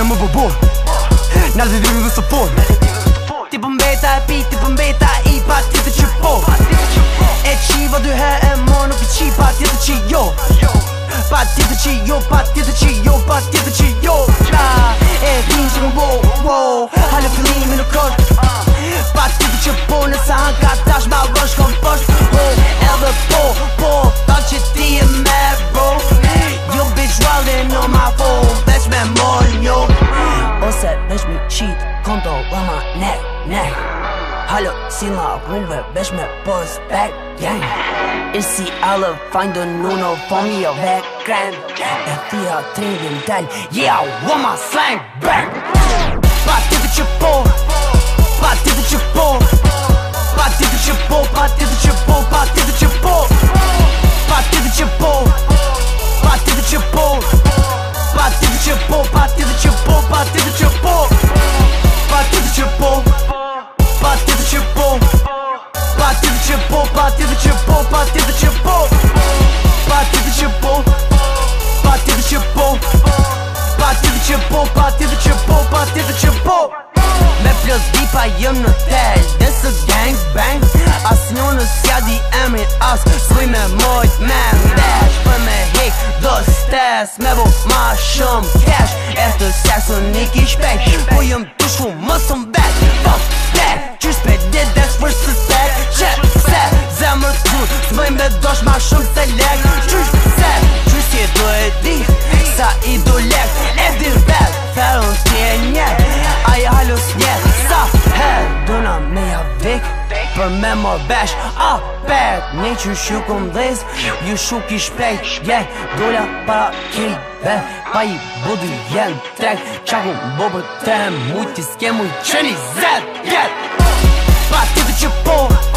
Kine më bëbo Nalë dhe dhe dhe support Ti pëmbeta po e pi, ti pëmbeta po i po. pa ti të që po E qiva dy he e mo nuk i qi pa ti të që jo Pa ti të që jo, pa ti të që jo, pa ti të që jo Na, e rin që më wow, wow Halë fillimi në kërt Pa ti të që po nësa hanë ka tash ma vën shkon përsh e edhe po, po Tal që ti e me bro You bitch wildin on my phone Obama, neck, neck. Hallo, sing mal Ruhe, wäsch mir Boss back, gang. Ist sie alle, find und nur noch von mir weg, gang. FDR trinken dann, yeah, Woman slang, back, Bad, give it your sa jëm në tash This a gang bang As një në sja di emrin as Sluj me mojt me ndesh Për me hik dhe stes Me bo ma shumë cash Este sex unik i shpesh Po jëm të shumë më pik Për me më bash A pet Një që shukëm dhez Ju shuk i shpejt Yeah Dolla para kill Dhe pa i budu jen Trek Qakun bo për tem Mujti s'ke muj qeni zet Yeah Pa tjetë që po që po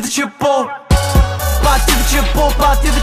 Pa ti dhe qepo Pa ti dhe